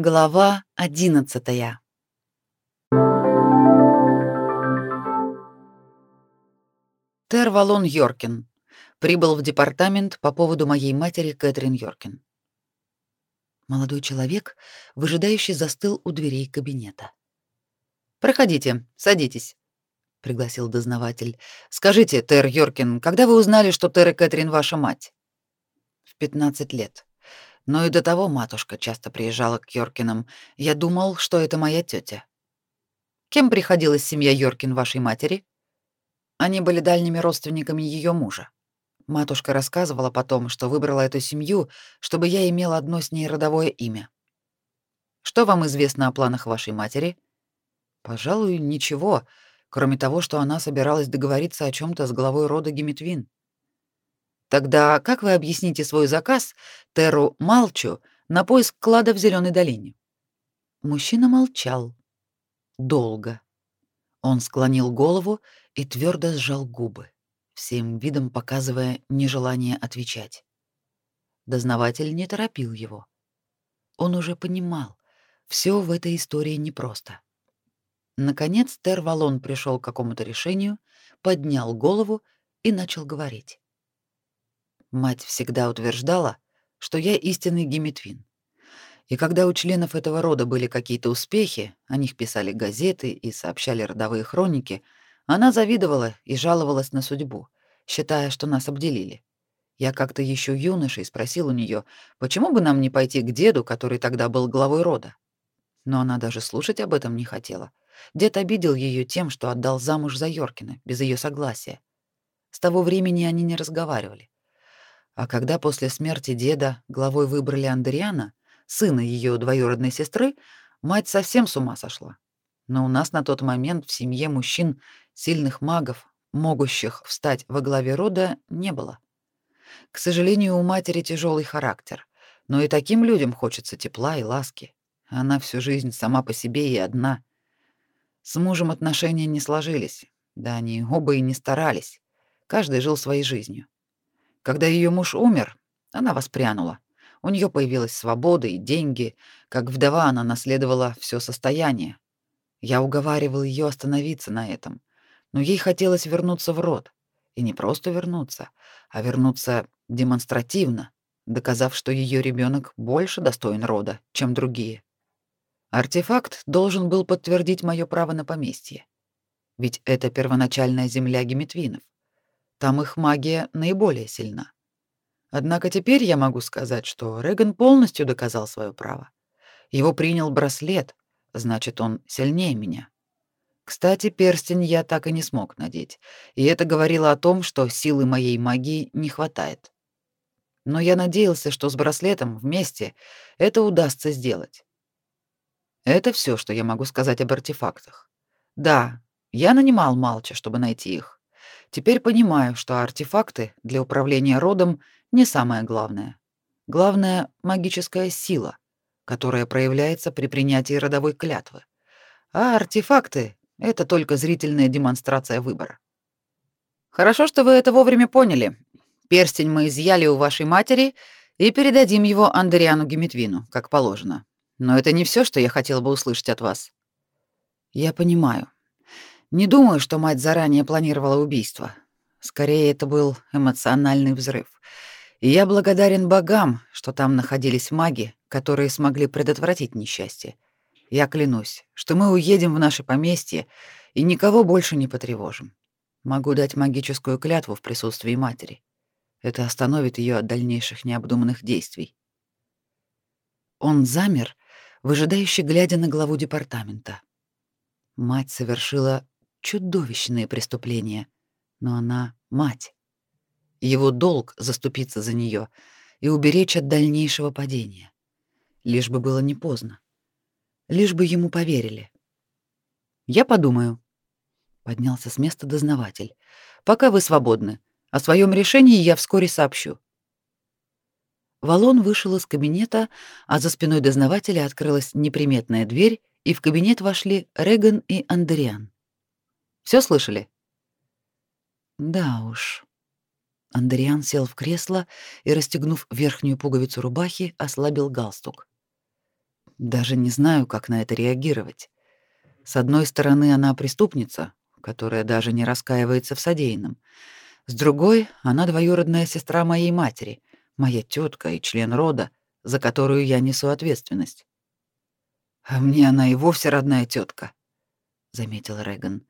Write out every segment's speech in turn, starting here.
Глава одиннадцатая. Тервалон Йоркин прибыл в департамент по поводу моей матери Кэтрин Йоркин. Молодой человек, выжидающий, застыл у дверей кабинета. «Проходите, садитесь», — пригласил дознаватель. «Скажите, Тер Йоркин, когда вы узнали, что Тер Кэтрин ваша мать?» «В 15 лет. Но и до того матушка часто приезжала к Йоркинам. Я думал, что это моя тетя. Кем приходилась семья Йоркин вашей матери? Они были дальними родственниками ее мужа. Матушка рассказывала потом, что выбрала эту семью, чтобы я имел одно с ней родовое имя. Что вам известно о планах вашей матери? Пожалуй, ничего, кроме того, что она собиралась договориться о чем то с главой рода Геметвин. Тогда как вы объясните свой заказ Теру Малчу на поиск клада в Зеленой долине? Мужчина молчал. Долго. Он склонил голову и твердо сжал губы, всем видом показывая нежелание отвечать. Дознаватель не торопил его. Он уже понимал, все в этой истории непросто. Наконец Тервалон пришел к какому-то решению, поднял голову и начал говорить. Мать всегда утверждала, что я истинный геметвин. И когда у членов этого рода были какие-то успехи, о них писали газеты и сообщали родовые хроники, она завидовала и жаловалась на судьбу, считая, что нас обделили. Я как-то еще юношей спросил у нее, почему бы нам не пойти к деду, который тогда был главой рода. Но она даже слушать об этом не хотела. Дед обидел ее тем, что отдал замуж за Йоркина без ее согласия. С того времени они не разговаривали. А когда после смерти деда главой выбрали Андриана, сына ее двоюродной сестры, мать совсем с ума сошла. Но у нас на тот момент в семье мужчин, сильных магов, могущих встать во главе рода, не было. К сожалению, у матери тяжелый характер, но и таким людям хочется тепла и ласки. Она всю жизнь сама по себе и одна. С мужем отношения не сложились, да они оба и не старались. Каждый жил своей жизнью. Когда ее муж умер, она воспрянула. У нее появилась свобода и деньги. Как вдова она наследовала все состояние. Я уговаривал ее остановиться на этом, но ей хотелось вернуться в род. И не просто вернуться, а вернуться демонстративно, доказав, что ее ребенок больше достоин рода, чем другие. Артефакт должен был подтвердить мое право на поместье. Ведь это первоначальная земля Геметвинов. Там их магия наиболее сильна. Однако теперь я могу сказать, что Реган полностью доказал свое право. Его принял браслет, значит, он сильнее меня. Кстати, перстень я так и не смог надеть, и это говорило о том, что силы моей магии не хватает. Но я надеялся, что с браслетом вместе это удастся сделать. Это все, что я могу сказать об артефактах. Да, я нанимал Малча, чтобы найти их. Теперь понимаю, что артефакты для управления родом не самое главное. Главное — магическая сила, которая проявляется при принятии родовой клятвы. А артефакты — это только зрительная демонстрация выбора. Хорошо, что вы это вовремя поняли. Перстень мы изъяли у вашей матери и передадим его Андриану Геметвину, как положено. Но это не все, что я хотел бы услышать от вас. Я понимаю. Не думаю, что мать заранее планировала убийство. Скорее, это был эмоциональный взрыв. И я благодарен богам, что там находились маги, которые смогли предотвратить несчастье. Я клянусь, что мы уедем в наше поместье и никого больше не потревожим. Могу дать магическую клятву в присутствии матери. Это остановит ее от дальнейших необдуманных действий. Он замер, выжидающе глядя на главу департамента. Мать совершила чудовищные преступления, но она мать. Его долг заступиться за нее и уберечь от дальнейшего падения. Лишь бы было не поздно. Лишь бы ему поверили. Я подумаю. Поднялся с места дознаватель. Пока вы свободны. О своем решении я вскоре сообщу. Валон вышел из кабинета, а за спиной дознавателя открылась неприметная дверь, и в кабинет вошли Реган и Андриан. Все слышали? Да уж. Андриан сел в кресло и, расстегнув верхнюю пуговицу рубахи, ослабил галстук. Даже не знаю, как на это реагировать. С одной стороны, она преступница, которая даже не раскаивается в содеянном. С другой, она двоюродная сестра моей матери, моя тетка и член рода, за которую я несу ответственность. А мне она и вовсе родная тетка, заметил Реган.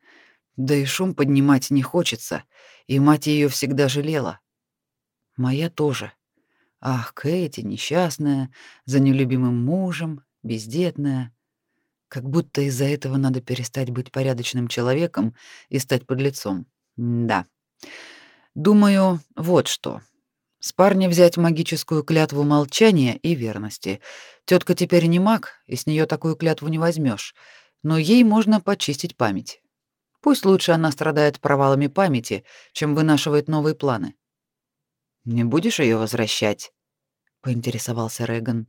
Да и шум поднимать не хочется, и мать ее всегда жалела. Моя тоже. Ах, Кэти несчастная, за нелюбимым мужем, бездетная. Как будто из-за этого надо перестать быть порядочным человеком и стать подлецом. Да. Думаю, вот что. С парня взять магическую клятву молчания и верности. Тетка теперь не маг, и с нее такую клятву не возьмешь, но ей можно почистить память. Пусть лучше она страдает провалами памяти, чем вынашивает новые планы. Не будешь ее возвращать? поинтересовался Реган.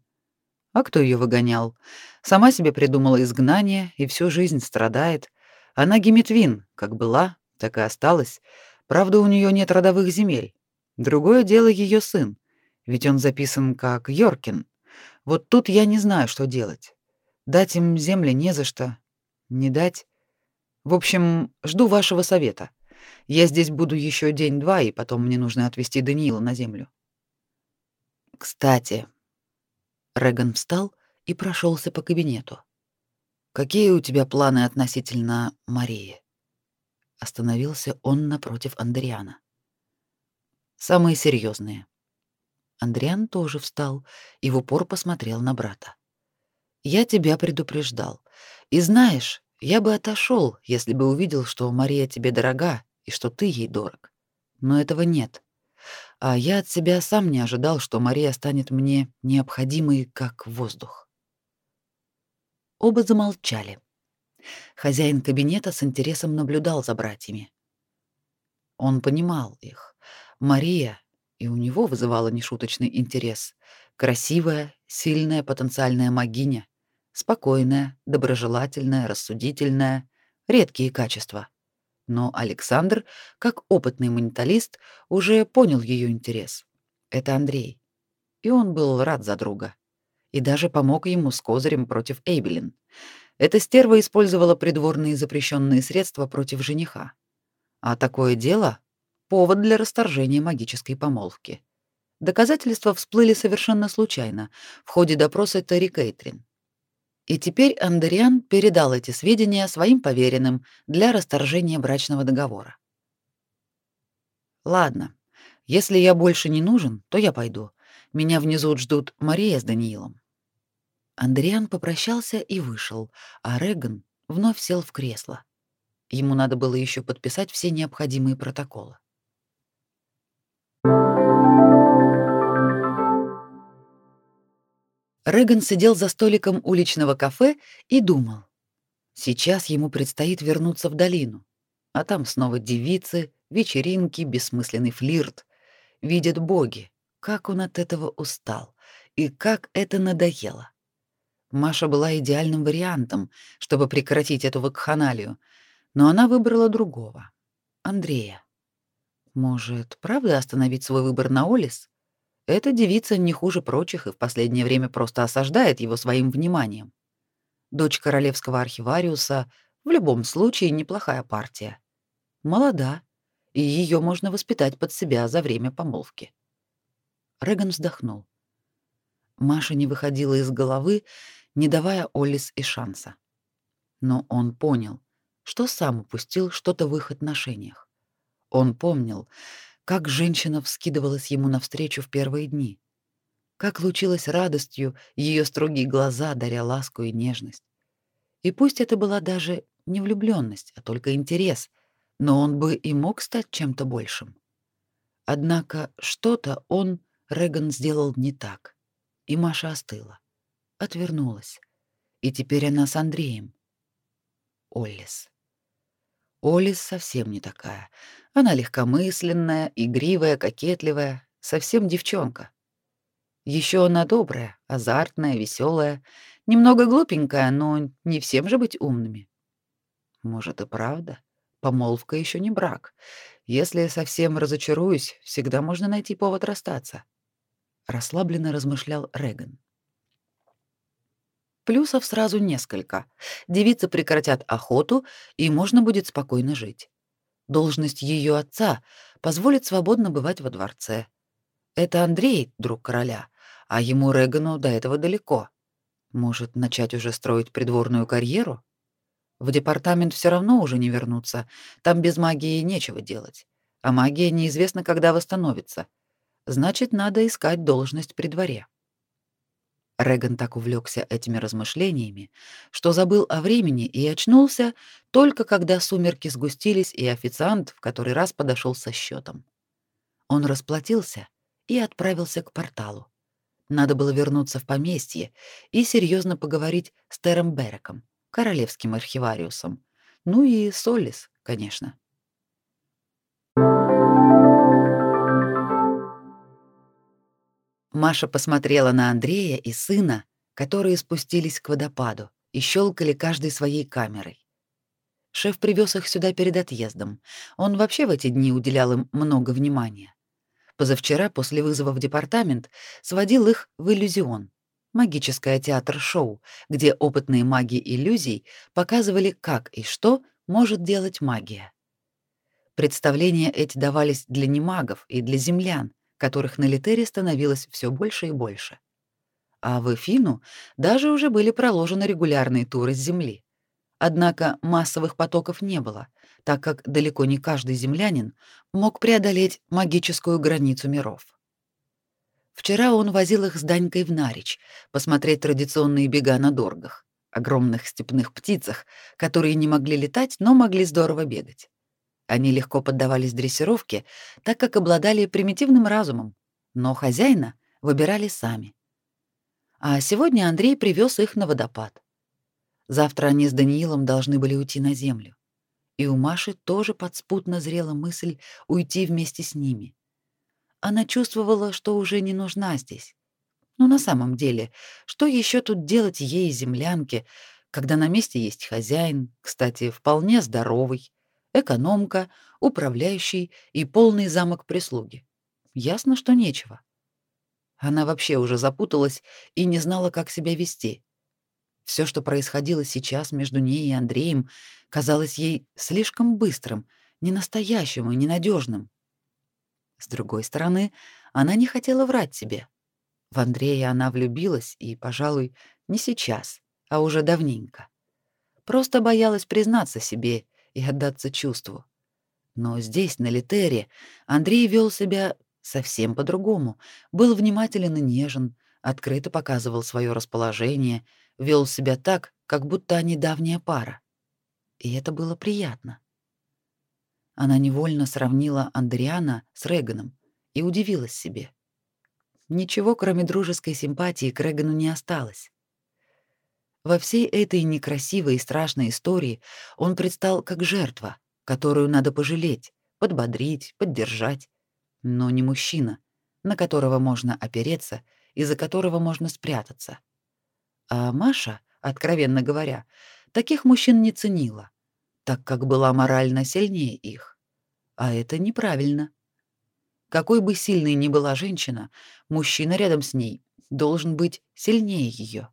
А кто ее выгонял? Сама себе придумала изгнание и всю жизнь страдает. Она Геметвин, как была, так и осталась. Правда, у нее нет родовых земель. Другое дело ее сын, ведь он записан как Йоркин. Вот тут я не знаю, что делать. Дать им земли не за что. Не дать. В общем, жду вашего совета. Я здесь буду еще день-два, и потом мне нужно отвезти Даниила на землю. Кстати, Реган встал и прошелся по кабинету. Какие у тебя планы относительно Марии? Остановился он напротив Андриана. Самые серьезные. Андриан тоже встал и в упор посмотрел на брата. Я тебя предупреждал. И знаешь, я бы отошел, если бы увидел, что Мария тебе дорога и что ты ей дорог. Но этого нет. А я от себя сам не ожидал, что Мария станет мне необходимой, как воздух. Оба замолчали. Хозяин кабинета с интересом наблюдал за братьями. Он понимал их. Мария и у него вызывала нешуточный интерес. Красивая, сильная потенциальная магиня, спокойная, доброжелательная, рассудительная, редкие качества. Но Александр, как опытный менталист, уже понял ее интерес. Это Андрей. И он был рад за друга. И даже помог ему с козырем против Эйбелин. Эта стерва использовала придворные запрещенные средства против жениха. А такое дело повод для расторжения магической помолвки. Доказательства всплыли совершенно случайно в ходе допроса Терри Кейтрин. И теперь Андериан передал эти сведения своим поверенным для расторжения брачного договора. Ладно, если я больше не нужен, то я пойду. Меня внизу ждут Мария с Даниилом. Андриан попрощался и вышел, а Реган вновь сел в кресло. Ему надо было еще подписать все необходимые протоколы. Реган сидел за столиком уличного кафе и думал. Сейчас ему предстоит вернуться в долину, а там снова девицы, вечеринки, бессмысленный флирт. Видят боги, как он от этого устал и как это надоело. Маша была идеальным вариантом, чтобы прекратить эту вакханалию, но она выбрала другого Андрея. Может, правда остановить свой выбор на Олис? Эта девица не хуже прочих и в последнее время просто осаждает его своим вниманием. Дочь королевского архивариуса в любом случае неплохая партия. Молода, и ее можно воспитать под себя за время помолвки. Реган вздохнул. Маша не выходила из головы, не давая Олис и шанса. Но он понял, что сам упустил что-то в их отношениях. Он помнил, как женщина вскидывалась ему навстречу в первые дни, как лучилась радостью ее строгие глаза, даря ласку и нежность. И пусть это была даже не влюблённость, а только интерес, но он бы и мог стать чем-то большим. Однако что-то он, Реган, сделал не так, и Маша остыла, отвернулась, и теперь она с Андреем. Оллис. Олис совсем не такая. Она легкомысленная, игривая, кокетливая, совсем девчонка. Еще она добрая, азартная, веселая, немного глупенькая, но не всем же быть умными. Может и правда, помолвка еще не брак. Если я совсем разочаруюсь, всегда можно найти повод расстаться. Расслабленно размышлял Реган. Плюсов сразу несколько. Девицы прекратят охоту, и можно будет спокойно жить. Должность ее отца позволит свободно бывать во дворце. Это Андрей, друг короля, а ему Регану до этого далеко. Может, начать уже строить придворную карьеру? В департамент все равно уже не вернуться, там без магии нечего делать. А магия неизвестно, когда восстановится. Значит, надо искать должность при дворе. Реган так увлекся этими размышлениями, что забыл о времени и очнулся только когда сумерки сгустились и официант в который раз подошел со счетом. Он расплатился и отправился к порталу. Надо было вернуться в поместье и серьезно поговорить с Тером Береком, королевским архивариусом, ну и Солис, конечно. Маша посмотрела на Андрея и сына, которые спустились к водопаду и щелкали каждой своей камерой. Шеф привез их сюда перед отъездом. Он вообще в эти дни уделял им много внимания. Позавчера, после вызова в департамент, сводил их в иллюзион, магическое театр-шоу, где опытные маги иллюзий показывали, как и что может делать магия. Представления эти давались для немагов и для землян, которых на Литере становилось все больше и больше. А в Эфину даже уже были проложены регулярные туры с Земли. Однако массовых потоков не было, так как далеко не каждый землянин мог преодолеть магическую границу миров. Вчера он возил их с Данькой в Нарич, посмотреть традиционные бега на доргах, огромных степных птицах, которые не могли летать, но могли здорово бегать. Они легко поддавались дрессировке, так как обладали примитивным разумом, но хозяина выбирали сами. А сегодня Андрей привез их на водопад. Завтра они с Даниилом должны были уйти на землю. И у Маши тоже подспутно зрела мысль уйти вместе с ними. Она чувствовала, что уже не нужна здесь. Но на самом деле, что еще тут делать ей, землянке, когда на месте есть хозяин, кстати, вполне здоровый, экономка, управляющий и полный замок прислуги. Ясно, что нечего. Она вообще уже запуталась и не знала, как себя вести. Все, что происходило сейчас между ней и Андреем, казалось ей слишком быстрым, ненастоящим и ненадежным. С другой стороны, она не хотела врать себе. В Андрея она влюбилась, и, пожалуй, не сейчас, а уже давненько. Просто боялась признаться себе и отдаться чувству. Но здесь, на Литере, Андрей вел себя совсем по-другому, был внимателен и нежен, открыто показывал свое расположение, вел себя так, как будто они давняя пара. И это было приятно. Она невольно сравнила Андриана с Реганом и удивилась себе. Ничего, кроме дружеской симпатии, к Регану не осталось. Во всей этой некрасивой и страшной истории он предстал как жертва, которую надо пожалеть, подбодрить, поддержать, но не мужчина, на которого можно опереться и за которого можно спрятаться. А Маша, откровенно говоря, таких мужчин не ценила, так как была морально сильнее их. А это неправильно. Какой бы сильной ни была женщина, мужчина рядом с ней должен быть сильнее ее.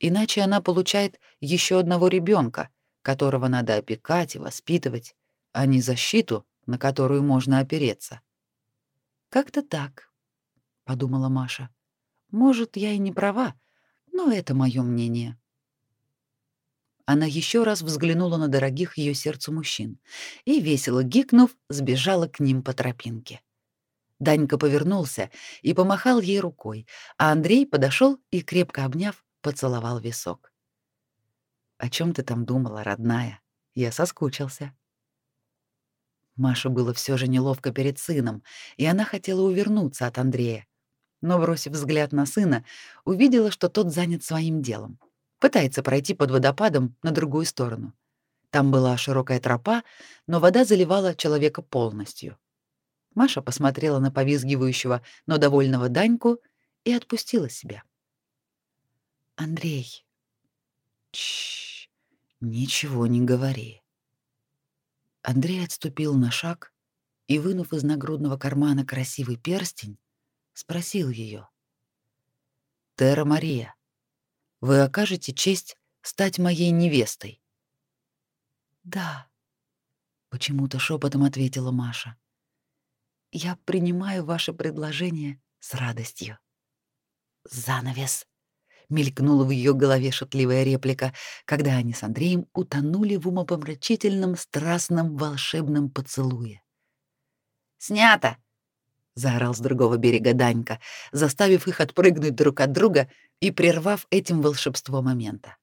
Иначе она получает еще одного ребенка, которого надо опекать и воспитывать, а не защиту, на которую можно опереться. Как-то так, подумала Маша. Может, я и не права, но это мое мнение. Она еще раз взглянула на дорогих ее сердцу мужчин и весело гикнув, сбежала к ним по тропинке. Данька повернулся и помахал ей рукой, а Андрей подошел и крепко обняв, поцеловал висок. О чем ты там думала, родная? Я соскучился. Маше было все же неловко перед сыном, и она хотела увернуться от Андрея. Но, бросив взгляд на сына, увидела, что тот занят своим делом. Пытается пройти под водопадом на другую сторону. Там была широкая тропа, но вода заливала человека полностью. Маша посмотрела на повизгивающего, но довольного Даньку и отпустила себя. Андрей. Чш, ничего не говори. Андрей отступил на шаг и, вынув из нагрудного кармана красивый перстень, спросил ее: "Тера Мария, вы окажете честь стать моей невестой?» «Да», — почему-то шепотом ответила Маша. «Я принимаю ваше предложение с радостью». «Занавес», — мелькнула в ее голове шутливая реплика, когда они с Андреем утонули в умопомрачительном, страстном, волшебном поцелуе. «Снято!» — заорал с другого берега Данька, заставив их отпрыгнуть друг от друга и прервав этим волшебство момента.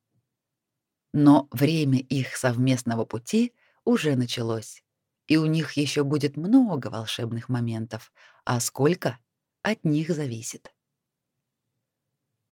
Но время их совместного пути уже началось, и у них еще будет много волшебных моментов, а сколько — от них зависит.